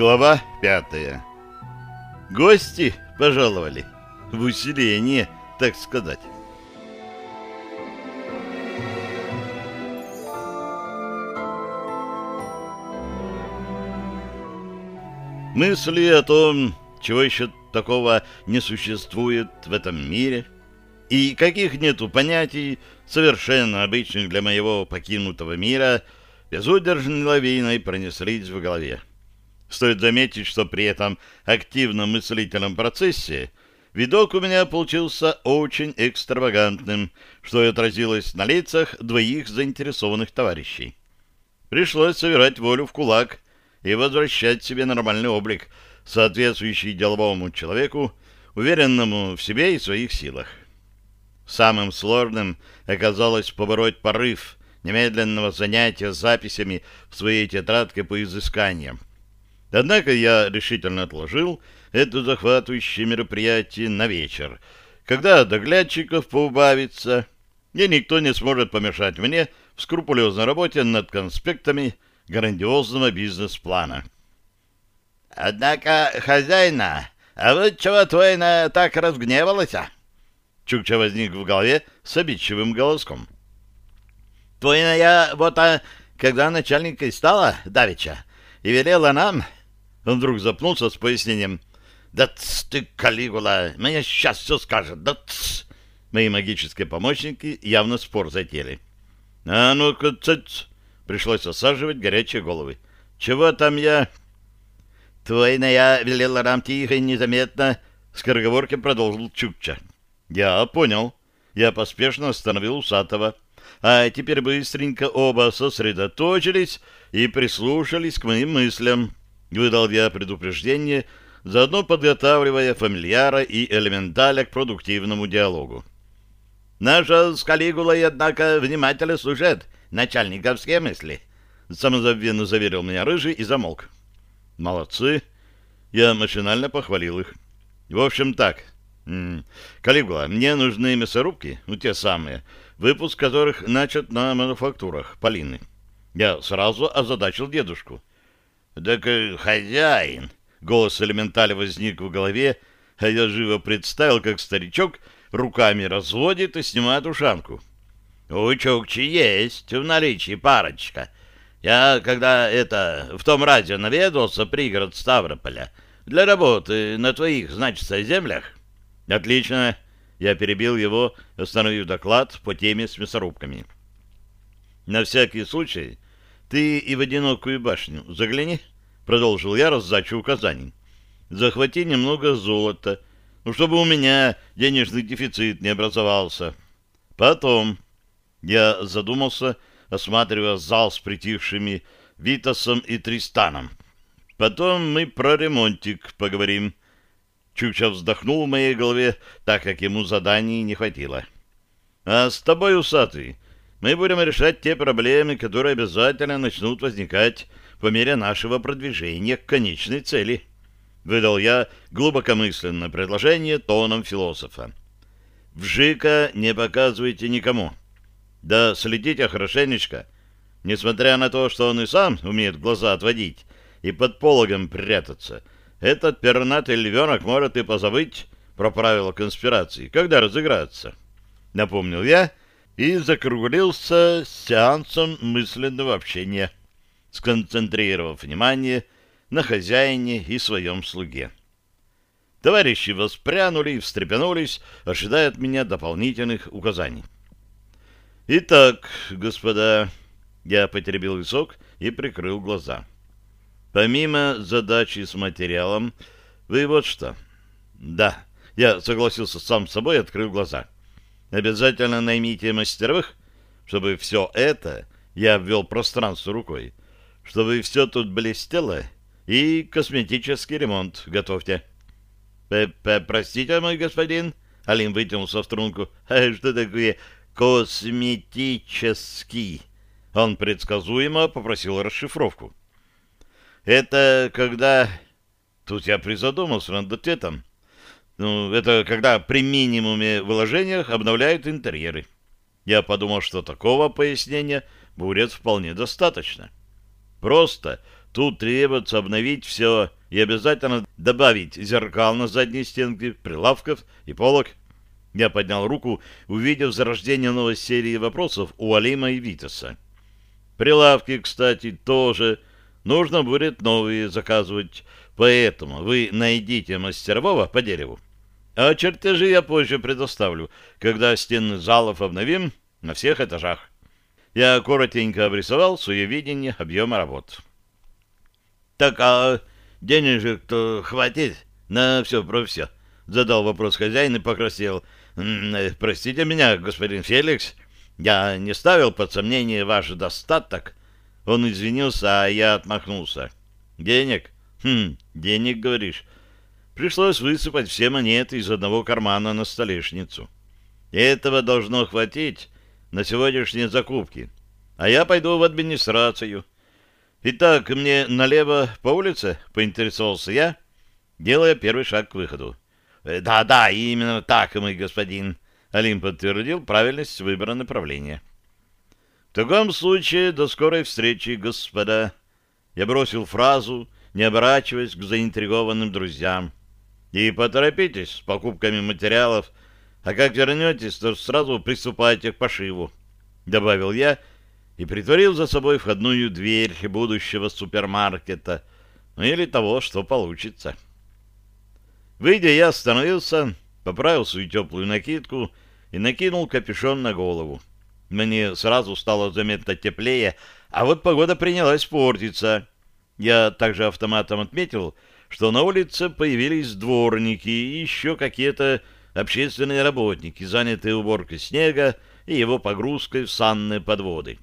Глава пятая. Гости пожаловали. В усиление, так сказать. Мысли о том, чего еще такого не существует в этом мире, и каких нету понятий, совершенно обычных для моего покинутого мира, безудержной лавиной пронеслись в голове. Стоит заметить, что при этом активном мыслительном процессе видок у меня получился очень экстравагантным, что и отразилось на лицах двоих заинтересованных товарищей. Пришлось собирать волю в кулак и возвращать себе нормальный облик, соответствующий деловому человеку, уверенному в себе и своих силах. Самым сложным оказалось побороть порыв немедленного занятия записями в своей тетрадке по изысканиям, Однако я решительно отложил это захватывающее мероприятие на вечер, когда доглядчиков поубавится, и никто не сможет помешать мне в скрупулезной работе над конспектами грандиозного бизнес-плана. «Однако, хозяина, а вот чего твоина так разгневалась?» Чукча возник в голове с обидчивым голоском. «Твоина я вот, а, когда начальникой стала, Давича, и велела нам, он вдруг запнулся с пояснением. «Да тс ты, Калигула, мне сейчас все скажет, да тс!» Мои магические помощники явно спор затели. «А ну-ка, цыц!» Пришлось осаживать горячие головы. «Чего там я...» «Твойна я велела нам тихо и незаметно...» Скороговорки продолжил Чукча. «Я понял». Я поспешно остановил Усатого. А теперь быстренько оба сосредоточились и прислушались к моим мыслям. Выдал я предупреждение, заодно подготавливая фамильяра и элементаля к продуктивному диалогу. «Наша с Калигулой, однако, внимательно слушает начальниковские мысли», — самозабвенно заверил меня Рыжий и замолк. «Молодцы!» Я машинально похвалил их. «В общем, так. Калигула, мне нужны мясорубки, ну, те самые, выпуск которых начат на мануфактурах Полины. Я сразу озадачил дедушку. «Так хозяин!» — голос элементали возник в голове, а я живо представил, как старичок руками разводит и снимает ушанку. «У Чукчи есть в наличии парочка. Я, когда это в том радио наведался, пригород Ставрополя, для работы на твоих, значит, землях». «Отлично!» — я перебил его, остановив доклад по теме с мясорубками. «На всякий случай ты и в одинокую башню загляни, — продолжил я раздачу указаний. Захвати немного золота, ну, чтобы у меня денежный дефицит не образовался. Потом я задумался, осматривая зал с притихшими Витасом и Тристаном. Потом мы про ремонтик поговорим. Чукча вздохнул в моей голове, так как ему заданий не хватило. — А с тобой, усатый, мы будем решать те проблемы, которые обязательно начнут возникать по мере нашего продвижения к конечной цели. Выдал я глубокомысленное предложение тоном философа. Вжика не показывайте никому. Да следите хорошенечко. Несмотря на то, что он и сам умеет глаза отводить и под пологом прятаться, этот пернатый львенок может и позабыть про правила конспирации, когда разыграться. Напомнил я и закруглился с сеансом мысленного общения, сконцентрировав внимание на хозяине и своем слуге. Товарищи воспрянули и встрепенулись, ожидая от меня дополнительных указаний. «Итак, господа...» Я потеребил висок и прикрыл глаза. «Помимо задачи с материалом, вы вот что...» «Да, я согласился сам с собой и открыл глаза. Обязательно наймите мастеровых, чтобы все это, я ввел пространство рукой, чтобы все тут блестело, и косметический ремонт готовьте. П -п Простите, мой господин, Алим вытянулся в струнку. А что такое косметический? Он предсказуемо попросил расшифровку. Это когда... Тут я призадумался над ответом. Ну, это когда при минимуме вложениях обновляют интерьеры. Я подумал, что такого пояснения будет вполне достаточно. Просто тут требуется обновить все и обязательно добавить зеркал на задней стенке, прилавков и полок. Я поднял руку, увидев зарождение новой серии вопросов у Алима и Витаса. Прилавки, кстати, тоже нужно будет новые заказывать, поэтому вы найдите мастерового по дереву. А чертежи я позже предоставлю, когда стены залов обновим на всех этажах. Я коротенько обрисовал свое видение объема работ. «Так, а денежек-то хватит на все про все?» — задал вопрос хозяин и покрасил. Э, «Простите меня, господин Феликс, я не ставил под сомнение ваш достаток». Он извинился, а я отмахнулся. «Денег? Хм, денег, говоришь?» Пришлось высыпать все монеты из одного кармана на столешницу. Этого должно хватить на сегодняшние закупки. А я пойду в администрацию. Итак, мне налево по улице, поинтересовался я, делая первый шаг к выходу. Да-да, именно так, мой господин. Алим подтвердил правильность выбора направления. В таком случае до скорой встречи, господа. Я бросил фразу, не оборачиваясь к заинтригованным друзьям. И поторопитесь с покупками материалов, а как вернетесь, то сразу приступайте к пошиву, — добавил я и притворил за собой входную дверь будущего супермаркета, ну или того, что получится. Выйдя, я остановился, поправил свою теплую накидку и накинул капюшон на голову. Мне сразу стало заметно теплее, а вот погода принялась портиться. Я также автоматом отметил, что на улице появились дворники и еще какие-то общественные работники, занятые уборкой снега и его погрузкой в санные подводы.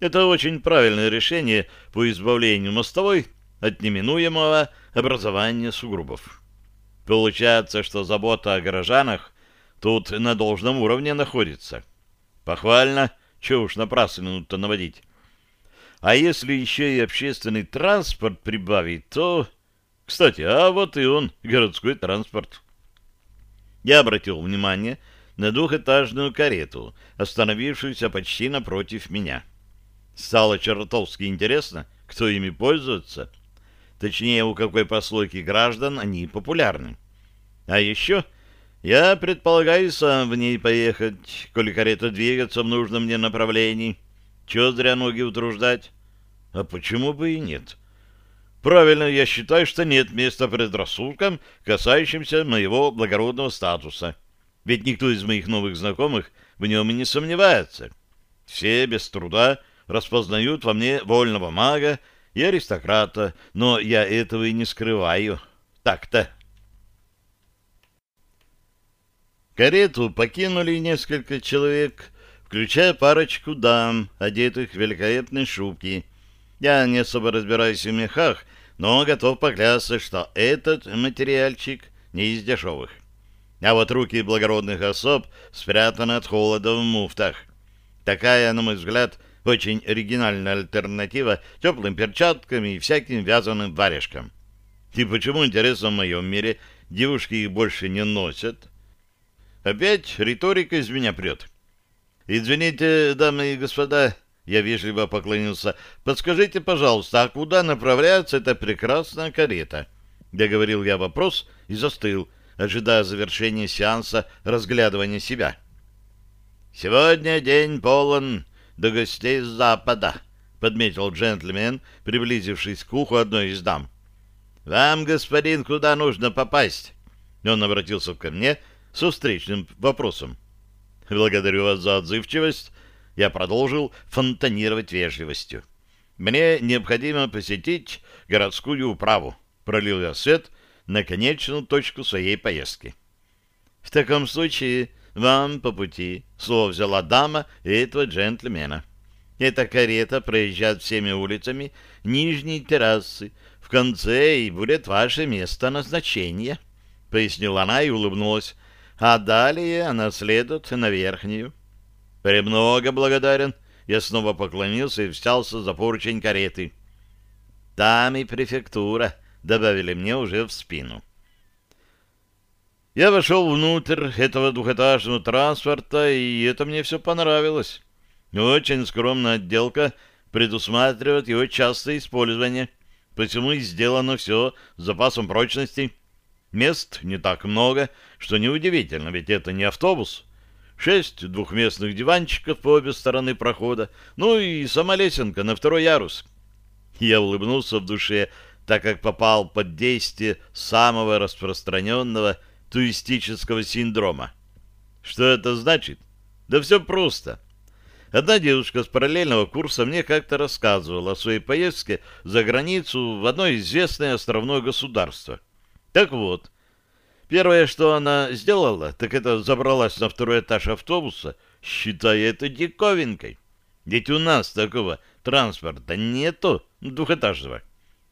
Это очень правильное решение по избавлению мостовой от неминуемого образования сугробов. Получается, что забота о горожанах тут на должном уровне находится. Похвально, чего уж напрасно-то наводить. А если еще и общественный транспорт прибавить, то кстати, а вот и он, городской транспорт. Я обратил внимание на двухэтажную карету, остановившуюся почти напротив меня. Стало чертовски интересно, кто ими пользуется, точнее, у какой прослойки граждан они популярны. А еще я предполагаю сам в ней поехать, коли карета двигаться в нужном мне направлении. Чего зря ноги утруждать? А почему бы и нет? Правильно, я считаю, что нет места предрассудкам, касающимся моего благородного статуса. Ведь никто из моих новых знакомых в нем и не сомневается. Все без труда распознают во мне вольного мага и аристократа, но я этого и не скрываю. Так-то. Карету покинули несколько человек, включая парочку дам, одетых в великолепные шубки, я не особо разбираюсь в мехах, но готов поклясться, что этот материальчик не из дешевых. А вот руки благородных особ спрятаны от холода в муфтах. Такая, на мой взгляд, очень оригинальная альтернатива теплым перчаткам и всяким вязаным варежкам. И почему, интересно, в моем мире девушки их больше не носят? Опять риторика из меня прет. Извините, дамы и господа, я вежливо поклонился. «Подскажите, пожалуйста, а куда направляется эта прекрасная карета?» Договорил я вопрос и застыл, ожидая завершения сеанса разглядывания себя. «Сегодня день полон до гостей с запада», — подметил джентльмен, приблизившись к уху одной из дам. «Вам, господин, куда нужно попасть?» Он обратился ко мне со встречным вопросом. «Благодарю вас за отзывчивость я продолжил фонтанировать вежливостью. «Мне необходимо посетить городскую управу», — пролил я свет на конечную точку своей поездки. «В таком случае вам по пути», — слово взяла дама этого джентльмена. «Эта карета проезжает всеми улицами нижней террасы. В конце и будет ваше место назначения», — пояснила она и улыбнулась. «А далее она следует на верхнюю». «Премного благодарен». Я снова поклонился и взялся за поручень кареты. «Там и префектура», — добавили мне уже в спину. Я вошел внутрь этого двухэтажного транспорта, и это мне все понравилось. Очень скромная отделка предусматривает его частое использование. посему и сделано все с запасом прочности. Мест не так много, что неудивительно, ведь это не автобус. Шесть двухместных диванчиков по обе стороны прохода, ну и сама лесенка на второй ярус. Я улыбнулся в душе, так как попал под действие самого распространенного туристического синдрома. Что это значит? Да все просто. Одна девушка с параллельного курса мне как-то рассказывала о своей поездке за границу в одно известное островное государство. Так вот, первое, что она сделала, так это забралась на второй этаж автобуса, считая это диковинкой. Ведь у нас такого транспорта нету двухэтажного.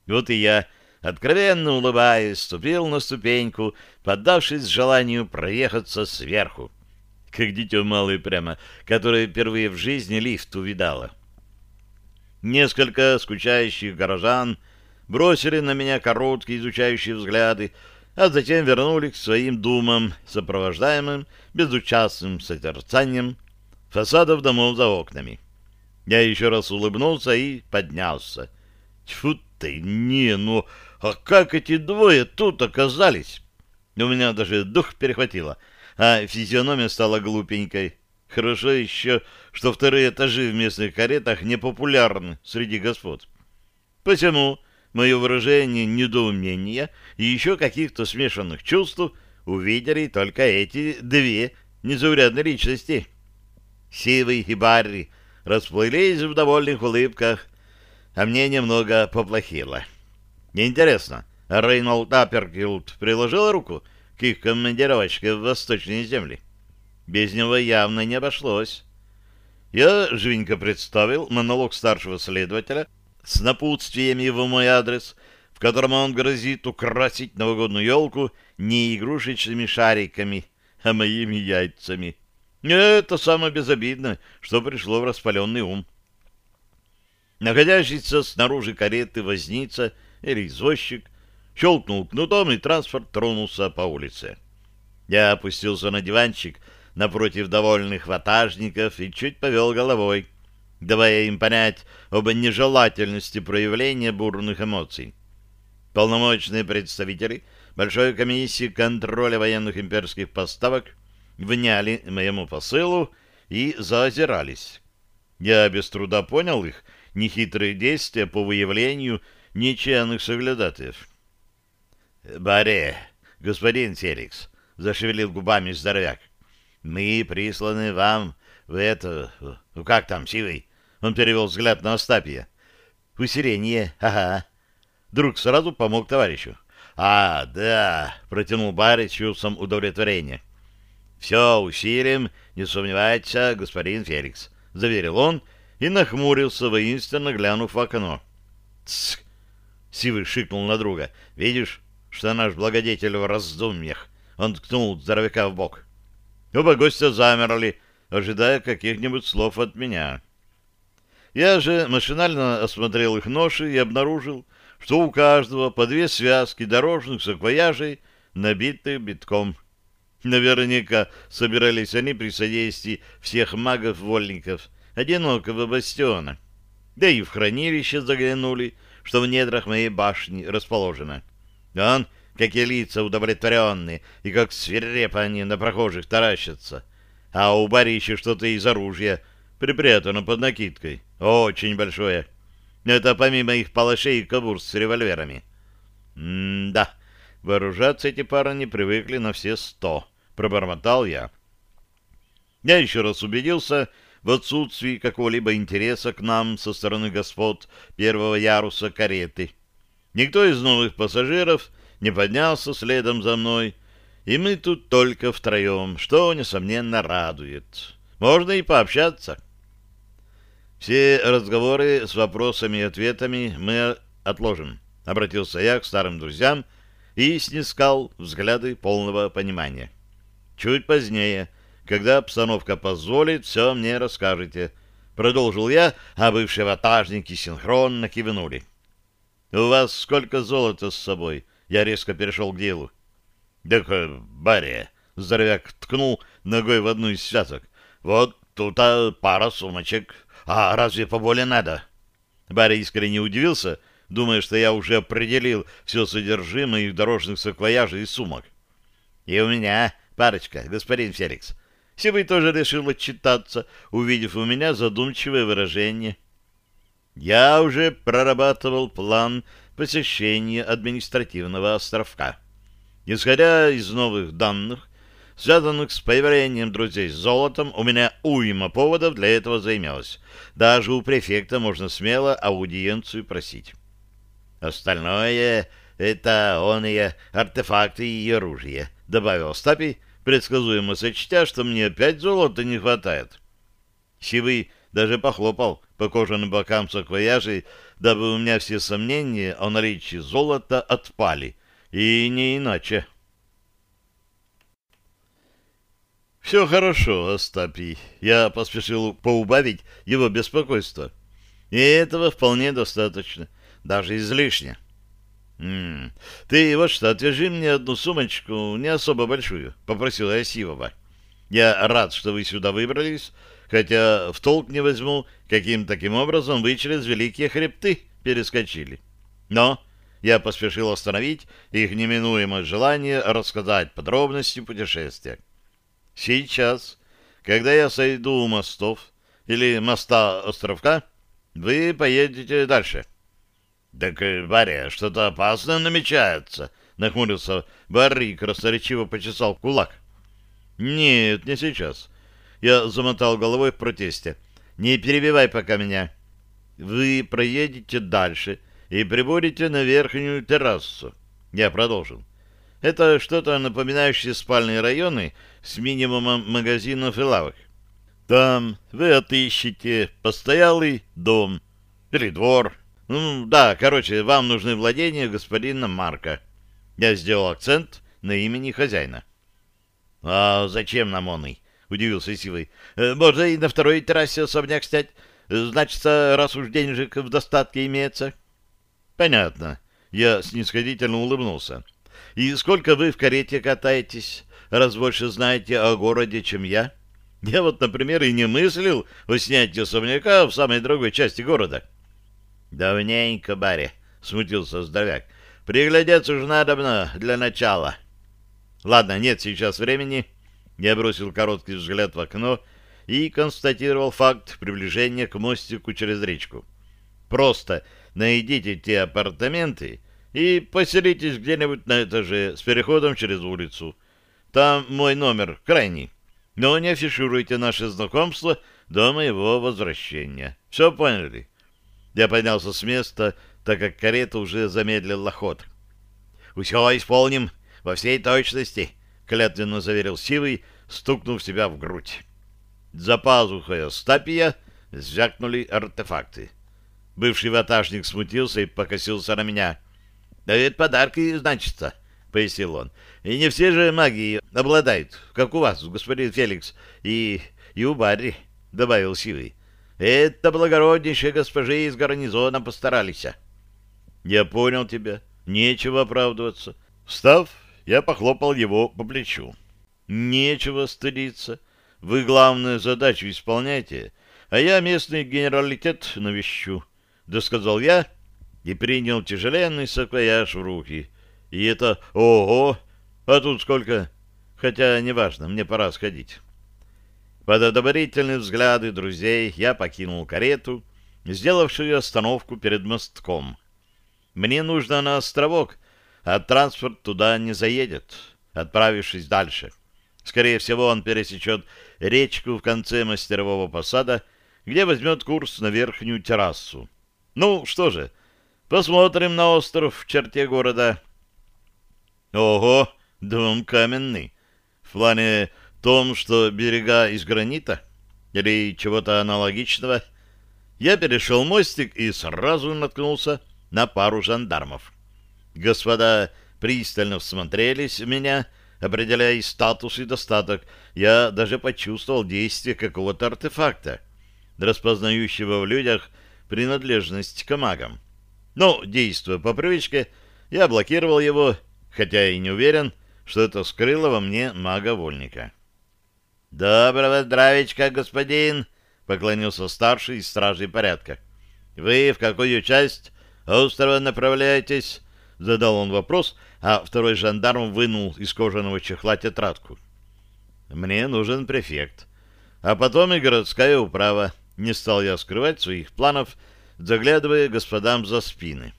Вот и я, откровенно улыбаясь, ступил на ступеньку, поддавшись желанию проехаться сверху. Как дитё малое прямо, которое впервые в жизни лифт увидало. Несколько скучающих горожан бросили на меня короткие изучающие взгляды, а затем вернули к своим думам, сопровождаемым безучастным созерцанием фасадов домов за окнами. Я еще раз улыбнулся и поднялся. Тьфу ты, не, ну, а как эти двое тут оказались? У меня даже дух перехватило, а физиономия стала глупенькой. Хорошо еще, что вторые этажи в местных каретах не популярны среди господ. Посему мое выражение недоумения и еще каких-то смешанных чувств увидели только эти две незаурядные личности. Сивый и Барри расплылись в довольных улыбках, а мне немного поплохело. Интересно, Рейнольд Апперкилд приложил руку к их командировочке в восточные земли? Без него явно не обошлось. Я живенько представил монолог старшего следователя с напутствиями в мой адрес, в котором он грозит украсить новогоднюю елку не игрушечными шариками, а моими яйцами. Это самое безобидное, что пришло в распаленный ум. Находящийся снаружи кареты возница или извозчик щелкнул кнутом, и транспорт тронулся по улице. Я опустился на диванчик напротив довольных ватажников и чуть повел головой, давая им понять об нежелательности проявления бурных эмоций. Полномочные представители Большой комиссии контроля военных имперских поставок вняли моему посылу и заозирались. Я без труда понял их нехитрые действия по выявлению нечаянных соглядатаев. — Баре, господин Феликс, — зашевелил губами здоровяк, — мы присланы вам в это... Как там, сивый? Он перевел взгляд на Остапия. — Усиление, ага. Друг сразу помог товарищу. — А, да, — протянул Барри с чувством удовлетворения. — Все усилим, не сомневайтесь, господин Феликс, — заверил он, — и нахмурился, воинственно глянув в окно. «Тсс!» — Сивый шикнул на друга. «Видишь, что наш благодетель в раздумьях?» Он ткнул здоровяка в бок. Оба гостя замерли, ожидая каких-нибудь слов от меня. Я же машинально осмотрел их ноши и обнаружил, что у каждого по две связки дорожных саквояжей, набитых битком. Наверняка собирались они при содействии всех магов-вольников, одинокого бастиона. Да и в хранилище заглянули, что в недрах моей башни расположено. Он, какие лица удовлетворенные, и как свирепо они на прохожих таращатся. А у Барри еще что-то из оружия припрятано под накидкой. Очень большое. Это помимо их палашей и кобур с револьверами. М-да, вооружаться эти парни привыкли на все сто, пробормотал я. Я еще раз убедился, в отсутствии какого-либо интереса к нам со стороны господ первого яруса кареты. Никто из новых пассажиров не поднялся следом за мной, и мы тут только втроем, что, несомненно, радует. Можно и пообщаться. Все разговоры с вопросами и ответами мы отложим, — обратился я к старым друзьям и снискал взгляды полного понимания. Чуть позднее когда обстановка позволит, все мне расскажете. Продолжил я, а бывшие ватажники синхронно кивнули. «У вас сколько золота с собой?» Я резко перешел к делу. «Так, э, баре!» — здоровяк ткнул ногой в одну из связок. «Вот тут а, пара сумочек. А разве поболее надо?» Барри искренне удивился, думая, что я уже определил все содержимое их дорожных саквояжей и сумок. И у меня парочка, господин Феликс. Сивый тоже решил отчитаться, увидев у меня задумчивое выражение. Я уже прорабатывал план посещения административного островка. Исходя из новых данных, связанных с появлением друзей с золотом, у меня уйма поводов для этого займелось. Даже у префекта можно смело аудиенцию просить. Остальное — это он и артефакты и оружие, — добавил Стапий, предсказуемо сочтя, что мне опять золота не хватает. Сивый даже похлопал по кожаным бокам саквояжей, дабы у меня все сомнения о наличии золота отпали, и не иначе. «Все хорошо, Остапий». Я поспешил поубавить его беспокойство. И этого вполне достаточно, даже излишне. «М -м, «Ты вот что, отвяжи мне одну сумочку, не особо большую», — попросил я Сивова. «Я рад, что вы сюда выбрались, хотя в толк не возьму, каким таким образом вы через великие хребты перескочили. Но я поспешил остановить их неминуемое желание рассказать подробности путешествия. Сейчас, когда я сойду у мостов или моста островка, вы поедете дальше. — Так, Барри, что-то опасное намечается, — нахмурился Барри и красноречиво почесал кулак. — Нет, не сейчас. Я замотал головой в протесте. — Не перебивай пока меня. Вы проедете дальше и прибудете на верхнюю террасу. Я продолжил. Это что-то напоминающее спальные районы с минимумом магазинов и лавок. Там вы отыщете постоялый дом или двор. Ну, да, короче, вам нужны владения господина Марка. Я сделал акцент на имени хозяина. — А зачем нам он? — удивился Сивый. «Э, — Можно и на второй террасе особняк снять. Значится, раз уж денежек в достатке имеется. — Понятно. Я снисходительно улыбнулся. — и сколько вы в карете катаетесь, раз больше знаете о городе, чем я? Я вот, например, и не мыслил о снятии особняка в самой другой части города. — Давненько, Барри, — смутился здоровяк. — Приглядеться уж надобно для начала. — Ладно, нет сейчас времени. Я бросил короткий взгляд в окно и констатировал факт приближения к мостику через речку. Просто найдите те апартаменты, и поселитесь где-нибудь на этаже с переходом через улицу. Там мой номер, крайний. Но не афишируйте наше знакомство до моего возвращения. Все поняли?» Я поднялся с места, так как карета уже замедлила ход. «Все исполним во всей точности», — клятвенно заверил Сивый, стукнув себя в грудь. За пазухой Остапия звякнули артефакты. Бывший ватажник смутился и покосился на меня — да это подарки, значится, — пояснил он. И не все же магии обладают, как у вас, господин Феликс, и, и у Барри, — добавил Сивый. Это благороднейшие госпожи из гарнизона постарались. Я понял тебя. Нечего оправдываться. Встав, я похлопал его по плечу. Нечего стыдиться. Вы главную задачу исполняете, а я местный генералитет навещу. Да сказал я и принял тяжеленный саквояж в руки. И это «Ого! А тут сколько?» Хотя, неважно, мне пора сходить. Под одобрительные взгляды друзей я покинул карету, сделавшую остановку перед мостком. Мне нужно на островок, а транспорт туда не заедет, отправившись дальше. Скорее всего, он пересечет речку в конце мастерового посада, где возьмет курс на верхнюю террасу. Ну, что же, Посмотрим на остров в черте города. Ого, дом каменный. В плане том, что берега из гранита или чего-то аналогичного. Я перешел мостик и сразу наткнулся на пару жандармов. Господа пристально всмотрелись в меня, определяя статус и достаток. Я даже почувствовал действие какого-то артефакта, распознающего в людях принадлежность к магам. Но, действуя по привычке, я блокировал его, хотя и не уверен, что это скрыло во мне мага-вольника. «Доброго здравичка, господин!» — поклонился старший из стражей порядка. «Вы в какую часть «Острова направляетесь?» — задал он вопрос, а второй жандарм вынул из кожаного чехла тетрадку. «Мне нужен префект, а потом и городская управа». Не стал я скрывать своих планов, заглядывая господам за спины.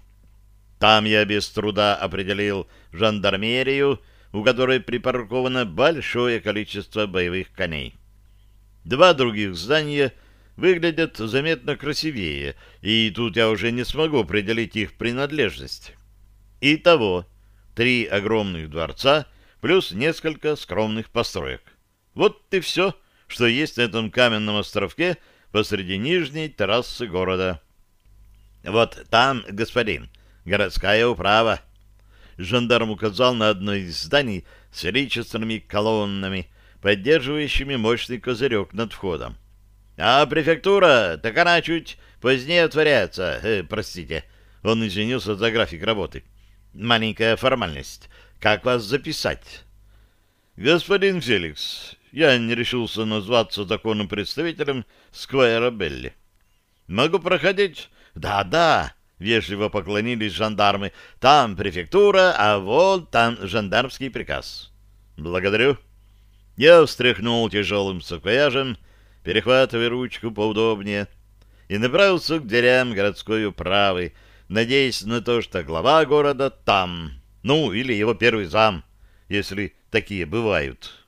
Там я без труда определил жандармерию, у которой припарковано большое количество боевых коней. Два других здания выглядят заметно красивее, и тут я уже не смогу определить их принадлежность. Итого, три огромных дворца плюс несколько скромных построек. Вот и все, что есть на этом каменном островке посреди нижней террасы города. Вот там, господин, городская управа. Жандарм указал на одно из зданий с величественными колоннами, поддерживающими мощный козырек над входом. А префектура, так она чуть позднее отворяется. Э, простите, он извинился за график работы. Маленькая формальность. Как вас записать? Господин Феликс, я не решился назваться законным представителем Сквайра Белли. Могу проходить? Да-да, вежливо поклонились жандармы. Там префектура, а вот там жандармский приказ. Благодарю. Я встряхнул тяжелым саквояжем, перехватывая ручку поудобнее, и направился к дверям городской управы, надеясь на то, что глава города там, ну, или его первый зам, если такие бывают».